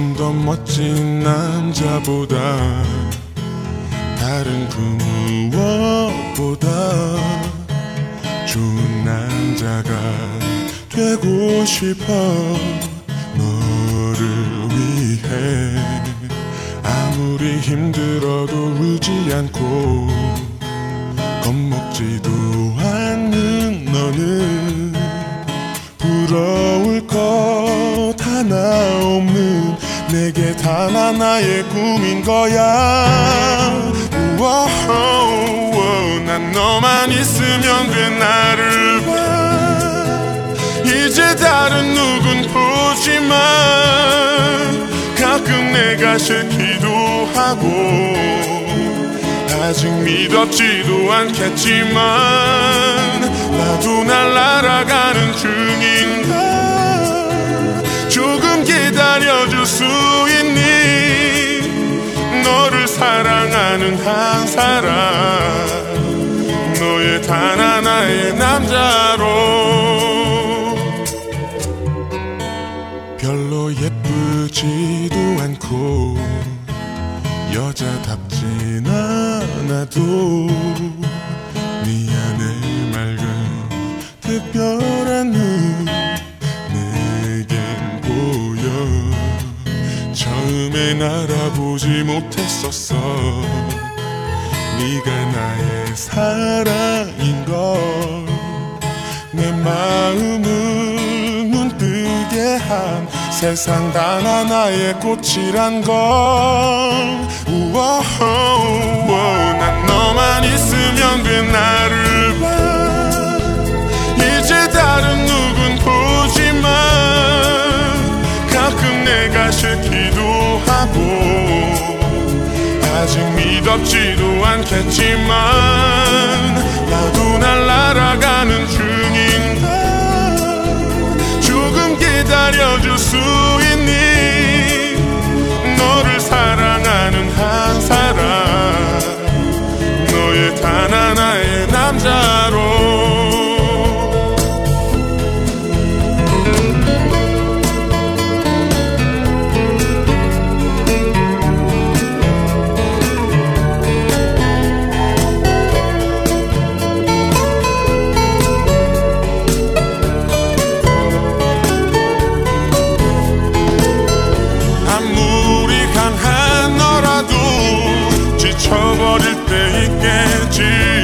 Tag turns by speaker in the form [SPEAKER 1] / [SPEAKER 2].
[SPEAKER 1] 멋진 남자보다 다른 그 무엇보다 좋은 남자가 되고 싶어 너를 위해. 아무리 힘들어도 울지 않고 겁먹지도 단 하나의 꿈인 거야. 우와, 난 너만 있으면 돼 나를 봐? 이제 다른 누군 보지만 가끔 내가 싫기도 하고 아직 믿었지도 않겠지만 나도 날 날아가는 중인가? 조금 기다려줄 수 너를 사랑하는 한 사람 너의 단 하나의 남자로. 별로 예쁘지도 않고 여자답진 않아도 처음엔 알아보지 못했었어. 네가 나의 사랑인 걸 내 마음을 눈뜨게 한 세상 단 하나의 꽃이란 걸. 우와, 난 너만 있으면 돼 나를 하고 아직 믿었지도 않겠지만 나도 날 날아가 어릴 때 있겠지.